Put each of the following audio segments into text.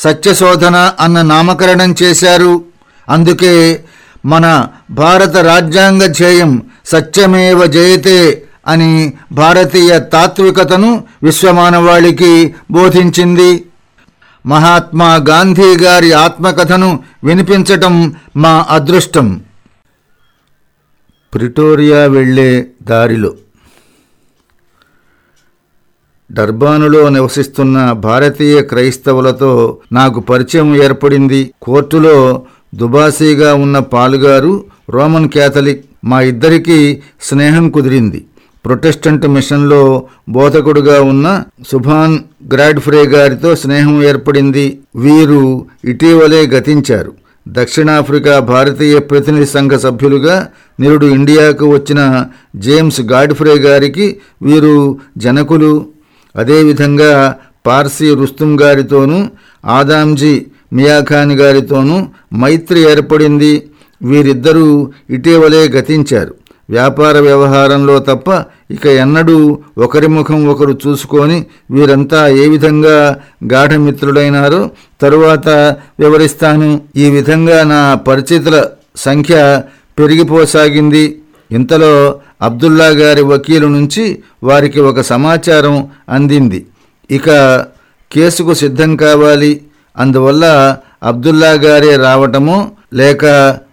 సత్యశోధన అన్న నామకరణం చేశారు. అందుకే మన భారత రాజ్యాంగ ధ్యేయం సత్యమేవ జయతే అని భారతీయ తాత్వికతను విశ్వమానవాళికి బోధించింది. మహాత్మా గాంధీ గారి ఆత్మకథను వినిపించటం మా అదృష్టం. ప్రిటోరియా వెళ్ళే దారిలో డర్బానులో నివసిస్తున్న భారతీయ క్రైస్తవులతో నాకు పరిచయం ఏర్పడింది. కోర్టులో దుబాసీగా ఉన్న పాలుగారు రోమన్ క్యాథలిక్ మా ఇద్దరికీ స్నేహం కుదిరింది. ప్రొటెస్టెంట్ మిషన్లో బోధకుడుగా ఉన్న సుభాన్ గ్రాడ్ఫ్రే గారితో స్నేహం ఏర్పడింది. వీరు ఇటీవలే గతించారు. దక్షిణాఫ్రికా భారతీయ ప్రతినిధి సంఘ సభ్యులుగా నిరుడు ఇండియాకు వచ్చిన జేమ్స్ గాడ్ఫ్రే గారికి వీరు జనకులు అదేవిధంగా పార్సీ రుస్తుం గారితోనూ ఆదాంజీ మియాఖాన్ గారితోనూ మైత్రి ఏర్పడింది. వీరిద్దరూ ఇటీవలే గతించారు. వ్యాపార వ్యవహారంలో తప్ప ఇక ఎన్నడూ ఒకరి ముఖం ఒకరు చూసుకొని వీరంతా ఏ విధంగా గాఢమిత్రుడైనారో తరువాత వివరిస్తాను. ఈ విధంగా నా పరిచితుల సంఖ్య పెరిగిపోసాగింది. ఇంతలో అబ్దుల్లా గారి వకీలు నుంచి వారికి ఒక సమాచారం అందింది. ఇక కేసుకు సిద్ధం కావాలి. అందువల్ల అబ్దుల్లా గారే రావటమో లేక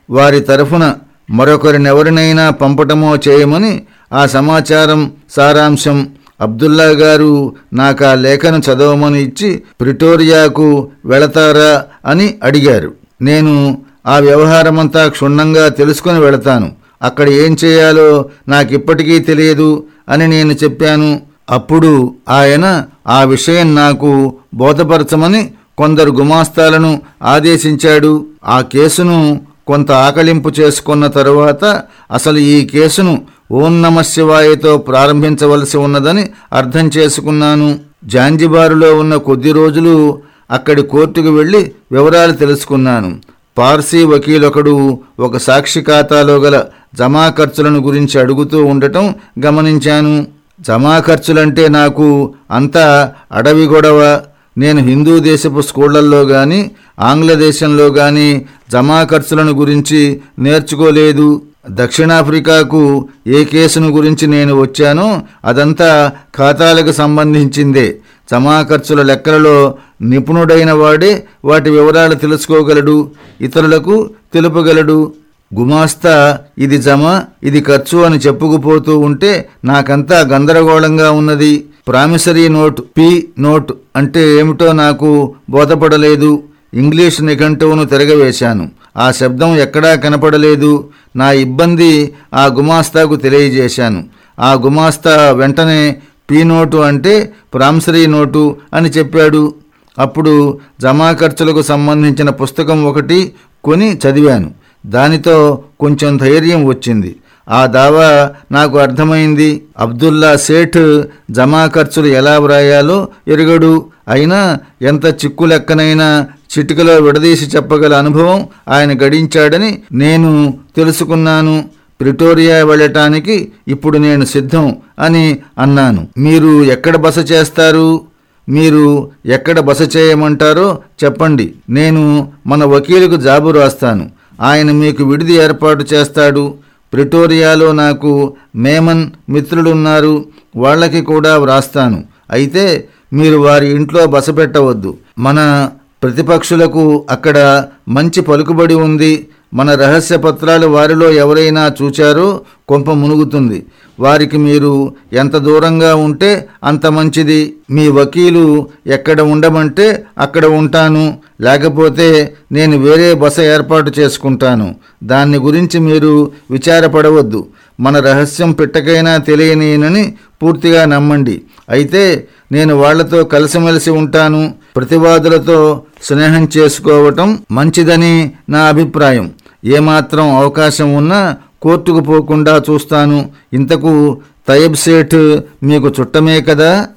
వారి తరఫున మరొకరినెవరినైనా పంపటమో చేయమని ఆ సమాచారం సారాంశం అబ్దుల్లా గారు నాకు ఆ లేఖను చదవమని ఇచ్చి ప్రిటోరియాకు వెళతారా అని అడిగారు. నేను ఆ వ్యవహారమంతా క్షుణ్ణంగా తెలుసుకుని వెళతాను. అక్కడ ఏం చేయాలో నాకిప్పటికీ తెలియదు అని నేను చెప్పాను. అప్పుడు ఆయన ఆ విషయం నాకు బోధపరచమని కొందరు గుమాస్తాలను ఆదేశించాడు. ఆ కేసును కొంత ఆకలింపు చేసుకున్న తరువాత అసలు ఈ కేసును ఓం నమ శివాయతో ప్రారంభించవలసి ఉన్నదని అర్థం చేసుకున్నాను. జాంజిబారులో ఉన్న కొద్ది రోజులు అక్కడి కోర్టుకు వెళ్ళి వివరాలు తెలుసుకున్నాను. పార్సీ వకీలొకడు ఒక సాక్షి ఖాతాలో గల జమా ఖర్చులను గురించి అడుగుతూ ఉండటం గమనించాను. జమా ఖర్చులంటే నాకు అంతా అడవి గొడవ. నేను హిందూ దేశపు స్కూళ్ళల్లో కానీ ఆంగ్లదేశంలో కానీ జమా ఖర్చులను గురించి నేర్చుకోలేదు. దక్షిణాఫ్రికాకు ఏ కేసును గురించి నేను వచ్చానో అదంతా ఖాతాలకు సంబంధించిందే. జమా ఖర్చుల లెక్కలలో నిపుణుడైన వాడే వాటి వివరాలు తెలుసుకోగలడు ఇతరులకు తెలుపగలడు. గుమాస్తా ఇది జమ ఇది ఖర్చు అని చెప్పుకుపోతూ ఉంటే నాకంతా గందరగోళంగా ఉన్నది. ప్రామిసరీ నోట్ పి నోట్ అంటే ఏమిటో నాకు బోధపడలేదు. ఇంగ్లీష్ నిఘంటువును తిరగవేశాను. ఆ శబ్దం ఎక్కడా కనపడలేదు. నా ఇబ్బంది ఆ గుమాస్తాకు తెలియజేశాను. ఆ గుమాస్తా వెంటనే పీ నోటు అంటే ప్రామిసరీ నోటు అని చెప్పాడు. అప్పుడు జమా ఖర్చులకు సంబంధించిన పుస్తకం ఒకటి కొని చదివాను. దానితో కొంచెం ధైర్యం వచ్చింది. ఆ దావా నాకు అర్థమైంది అబ్దుల్లా సేఠ్ జమా ఖర్చులు ఎలా వ్రాయాలో ఎరుగడు. అయినా ఎంత చిక్కు లెక్కనైనా చిటికలో విడదీసి చెప్పగల అనుభవం ఆయన గడించాడని నేను తెలుసుకున్నాను. ప్రిటోరియా వెళ్ళటానికి ఇప్పుడు నేను సిద్ధం అని అన్నాను. మీరు ఎక్కడ బస చేస్తారు? మీరు ఎక్కడ బస చేయమంటారో చెప్పండి. నేను మన వకీలుకు జాబు రాస్తాను. ఆయన మీకు విడిది ఏర్పాటు చేస్తాడు. ప్రిటోరియాలో నాకు మేమన్ మిత్రులున్నారు. వాళ్ళకి కూడా వ్రాస్తాను. అయితే మీరు వారి ఇంట్లో బస పెట్టవద్దు మన ప్రతిపక్షులకు అక్కడ మంచి పలుకుబడి ఉంది. మన రహస్య పత్రాలు వారిలో ఎవరైనా చూచారో కొంప మునుగుతుంది. వారికి మీరు ఎంత దూరంగా ఉంటే అంత మంచిది. మీ వకీలు ఎక్కడ ఉండమంటే అక్కడ ఉంటాను. లేకపోతే నేను వేరే బస ఏర్పాటు చేసుకుంటాను. దాన్ని గురించి మీరు విచారపడవద్దు. మన రహస్యం పిట్టకైనా తెలియనేనని పూర్తిగా నమ్మండి. అయితే నేను వాళ్ళతో కలిసిమెలిసి ఉంటాను. ప్రతివాదులతో స్నేహం చేసుకోవటం మంచిదని నా అభిప్రాయం. ఏమాత్రం అవకాశం ఉన్నా కోర్టుకు పోకుండా చూస్తాను. ఇంతకు తయబ్ సేఠ్ మీకు చుట్టమే కదా?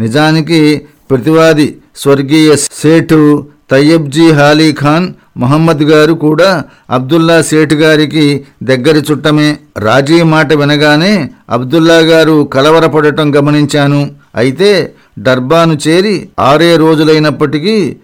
నిజానికి ప్రతివాది స్వర్గీయ సేఠు తయ్యబ్జీ హాలీ ఖాన్ మహమ్మద్ గారు కూడా అబ్దుల్లా సేఠ్ గారికి దగ్గరి చుట్టమే. రాజీ మాట వినగానే అబ్దుల్లా గారు కలవరపడటం గమనించాను. అయితే డర్బాను చేరి ఆరే రోజులైనప్పటికీ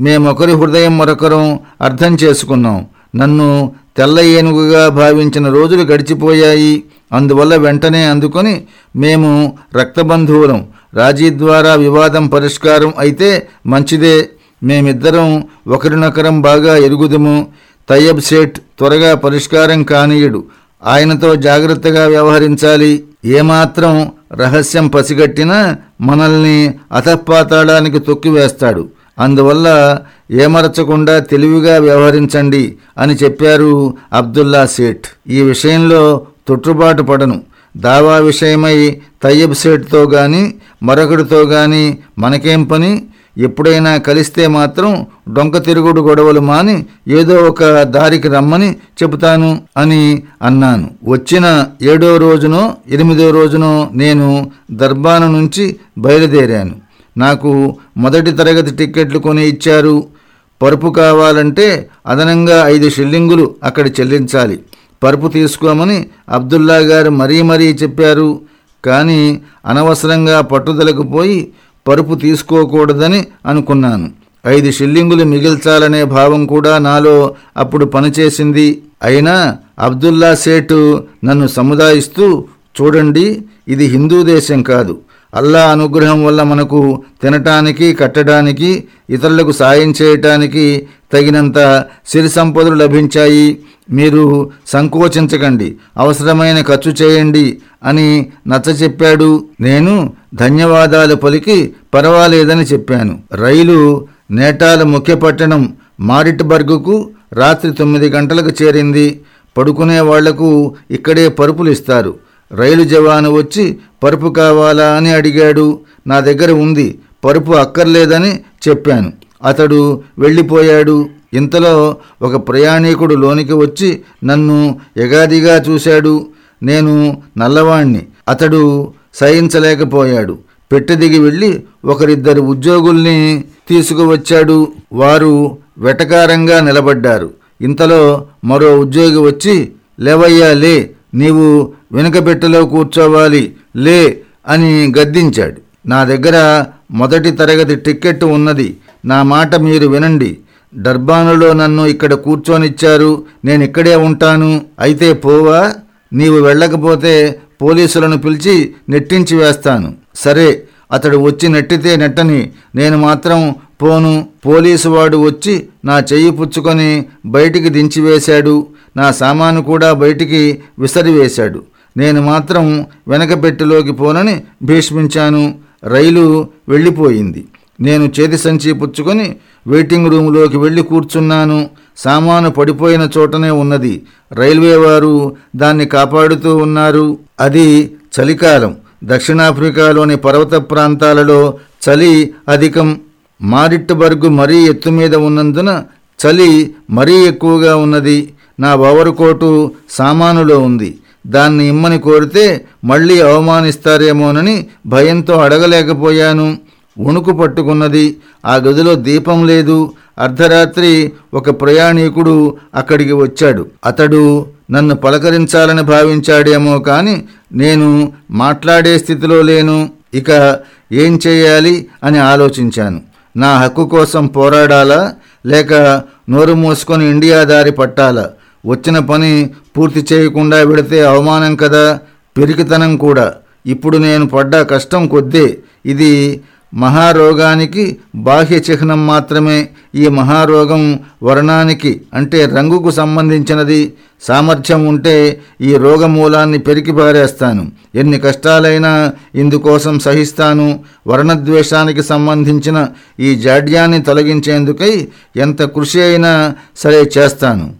మేమొకరి హృదయం మరొకరం అర్థం చేసుకున్నాం. నన్ను తెల్ల ఏనుగుగా భావించిన రోజులు గడిచిపోయాయి. అందువల్ల వెంటనే అందుకొని మేము రక్తబంధువులం. రాజీ ద్వారా వివాదం పరిష్కారం అయితే మంచిదే. మేమిద్దరం ఒకరినొకరం బాగా ఎరుగుదము. తయ్యబ్ సేట్ త్వరగా పరిష్కారం కానీయుడు. ఆయనతో జాగ్రత్తగా వ్యవహరించాలి. ఏమాత్రం రహస్యం పసిగట్టినా మనల్ని అధపాతాళానికి తొక్కివేస్తాడు. అందువల్ల ఏమరచకుండా తెలివిగా వ్యవహరించండి అని చెప్పారు అబ్దుల్లా సేఠ్. ఈ విషయంలో తొట్టుబాటు పడను. దావా విషయమై తయ్యబ్ సేట్తో కానీ మరొకడితో కానీ మనకేం పని? ఎప్పుడైనా కలిస్తే మాత్రం డొంక తిరుగుడు గొడవలు మాని ఏదో ఒక దారికి రమ్మని చెబుతాను అని అన్నాను. వచ్చిన ఏడో రోజునో ఎనిమిదో రోజునో నేను దర్బాను నుంచి బయలుదేరాను. నాకు మొదటి తరగతి టిక్కెట్లు కొని ఇచ్చారు. పరుపు కావాలంటే అదనంగా ఐదు షిల్లింగులు అక్కడ చెల్లించాలి. పరుపు తీసుకోమని అబ్దుల్లా గారు మరీ మరీ చెప్పారు. కానీ అనవసరంగా పట్టుదలకు పోయి పరుపు తీసుకోకూడదని అనుకున్నాను. ఐదు షిల్లింగులు మిగిల్చాలనే భావం కూడా నాలో అప్పుడు పనిచేసింది. అయినా అబ్దుల్లా సేటు నన్ను సముదాయిస్తూ చూడండి ఇది హిందూ దేశం కాదు. అల్లా అనుగ్రహం వల్ల మనకు తినటానికి కట్టడానికి ఇతరులకు సాయం చేయటానికి తగినంత సిరి సంపదలు లభించాయి. మీరు సంకోచించకండి. అవసరమైన ఖర్చు చేయండి అని నచ్చచెప్పాడు నేను ధన్యవాదాలు పలికి పర్వాలేదని చెప్పాను. రైలు నేటాల ముఖ్య పట్టణం మారిట్బర్గ్కు రాత్రి తొమ్మిది గంటలకు చేరింది. పడుకునే వాళ్ళకు ఇక్కడే పరుపులు ఇస్తారు. రైలు జవాను వచ్చి పరుపు కావాలా? అని అడిగాడు. నా దగ్గర ఉంది. పరుపు అక్కర్లేదని చెప్పాను. అతడు వెళ్ళిపోయాడు. ఇంతలో ఒక ప్రయాణికుడు లోనికి వచ్చి నన్ను ఎగాదిగా చూశాడు. నేను నల్లవాణ్ణి. అతడు సహించలేకపోయాడు. పెట్టె దిగి వెళ్ళి ఒకరిద్దరు ఉద్యోగుల్ని తీసుకువచ్చాడు. వారు వెటకారంగా నిలబడ్డారు. ఇంతలో మరో ఉద్యోగి వచ్చి లేవయ్యా లే. నీవు వెనుక పెట్టెలో కూర్చోవాలి. లే అని గద్దించాడు. నా దగ్గర మొదటి తరగతి టిక్కెట్ ఉన్నది. నా మాట మీరు వినండి. డర్బానులో నన్ను ఇక్కడ కూర్చొనిచ్చారు. నేను ఇక్కడే ఉంటాను. అయితే పోవా? నీవు వెళ్ళకపోతే పోలీసులను పిలిచి నెట్టించి వేస్తాను. సరే అతడు వచ్చి నెట్టితే నెట్టని. నేను మాత్రం పోను. పోలీసు వాడు వచ్చి నా చెయ్యి పుచ్చుకొని బయటికి దించివేశాడు నా సామాను కూడా బయటికి విసరివేశాడు నేను మాత్రం వెనక పెట్టెలోకి పోనని భీష్మించాను. రైలు వెళ్ళిపోయింది. నేను చేతి సంచి పుచ్చుకొని వెయిటింగ్ రూములోకి వెళ్ళి కూర్చున్నాను. సామాను పడిపోయిన చోటనే ఉన్నది. రైల్వే వారు దాన్ని కాపాడుతూ ఉన్నారు. అది చలికాలం. దక్షిణాఫ్రికాలోని పర్వత ప్రాంతాలలో చలి అధికం. మారిట్బర్గ్ మరీ ఎత్తు మీద ఉన్నందున చలి మరీ ఎక్కువగా ఉన్నది. నా ఓవర్కోటు సామానులో ఉంది. దాన్ని ఇమ్మని కోరితే మళ్ళీ అవమానిస్తారేమోనని భయంతో అడగలేకపోయాను. వణుకు పట్టుకున్నది. ఆ గదిలో దీపం లేదు. అర్ధరాత్రి ఒక ప్రయాణికుడు అక్కడికి వచ్చాడు. అతడు నన్ను పలకరించాలని భావించాడేమో కానీ నేను మాట్లాడే స్థితిలో లేను. ఇక ఏం చేయాలి అని ఆలోచించాను. నా హక్కు కోసం పోరాడాలా? లేక నోరు మూసుకొని ఇండియా దారి పట్టాలా? వచ్చిన పని పూర్తి చేయకుండా పెడితే అవమానం కదా? పెరికితనం కూడా. ఇప్పుడు నేను పడ్డ కష్టం కొద్దే. ఇది మహారోగానికి బాహ్య చిహ్నం మాత్రమే. ఈ మహారోగం వర్ణానికి అంటే రంగుకు సంబంధించినది. సామర్థ్యం ఉంటే ఈ రోగమూలాన్ని పెరికిపారేస్తాను ఎన్ని కష్టాలైనా ఇందుకోసం సహిస్తాను. వర్ణద్వేషానికి సంబంధించిన ఈ జాడ్యాన్ని తొలగించేందుకై ఎంత కృషి అయినా సరే చేస్తాను.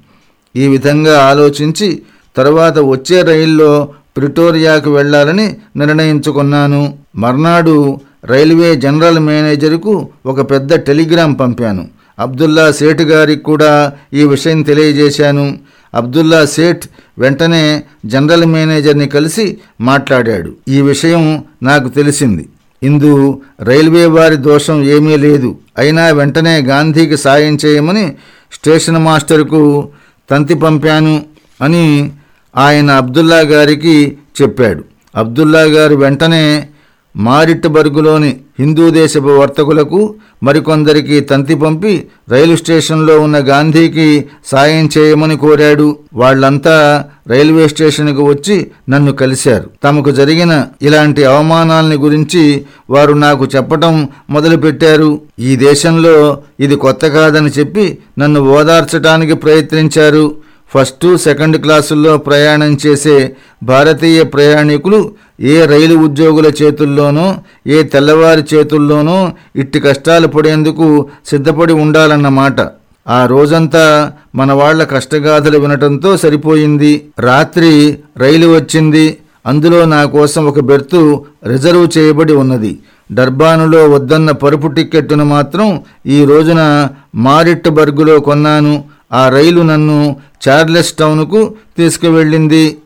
ఈ విధంగా ఆలోచించి తరువాత వచ్చే రైల్లో ప్రిటోరియాకు వెళ్ళాలని నిర్ణయించుకున్నాను. మర్నాడు రైల్వే జనరల్ మేనేజర్కు ఒక పెద్ద టెలిగ్రామ్ పంపాను. అబ్దుల్లా సేట్ గారికి కూడా ఈ విషయం తెలియజేశాను. అబ్దుల్లా సేట్ వెంటనే జనరల్ మేనేజర్ని కలిసి మాట్లాడాడు. ఈ విషయం నాకు తెలిసింది. ఇందు రైల్వే వారి దోషం ఏమీ లేదు. అయినా వెంటనే గాంధీకి సాయం చేయమని స్టేషన్ మాస్టర్కు తంతి పంపాను అని ఆయన అబ్దుల్లా గారికి చెప్పాడు. అబ్దుల్లా గారు వెంటనే మారిట్బర్గులోని హిందూ దేశపు వర్తకులకు మరికొందరికి తంతి పంపి రైలు స్టేషన్లో ఉన్న గాంధీకి సాయం చేయమని కోరాడు. వాళ్ళంతా రైల్వే స్టేషన్కు వచ్చి నన్ను కలిశారు. తమకు జరిగిన ఇలాంటి అవమానాల్ని గురించి వారు నాకు చెప్పటం మొదలుపెట్టారు. ఈ దేశంలో ఇది కొత్త కాదని చెప్పి నన్ను ఓదార్చడానికి ప్రయత్నించారు. ఫస్ట్ సెకండ్ క్లాసుల్లో ప్రయాణం చేసే భారతీయ ప్రయాణికులు ఏ రైలు ఉద్యోగుల చేతుల్లోనో ఏ తెల్లవారి చేతుల్లోనో ఇట్టి కష్టాలు పడేందుకు సిద్ధపడి ఉండాలన్నమాట. ఆ రోజంతా మన వాళ్ళ కష్టగాథలు వినటంతో సరిపోయింది. రాత్రి రైలు వచ్చింది. అందులో నా కోసం ఒక బెర్తు రిజర్వ్ చేయబడి ఉన్నది. డర్బానులో వద్దన్న పరుపు టిక్కెట్టును మాత్రం ఈ రోజున మారిట్బర్గులో కొన్నాను. ఆ రైలు నన్ను చార్లెస్ టౌన్కు తీసుకువెళ్ళింది.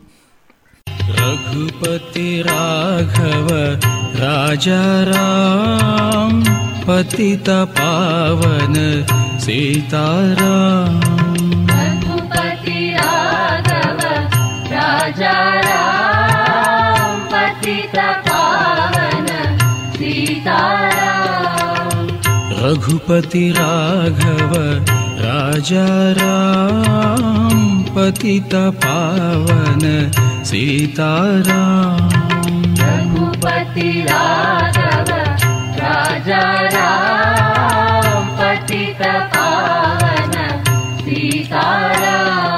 रघुपति राघव राजा राम पतित पावन सीताराम। रघुपति राघव राजा राम पतित पावन सीताराम। रघुपति राघव राजा राम पतित पावन सीताराम। रघुपति राघव राजा राम पतित पावन सीताराम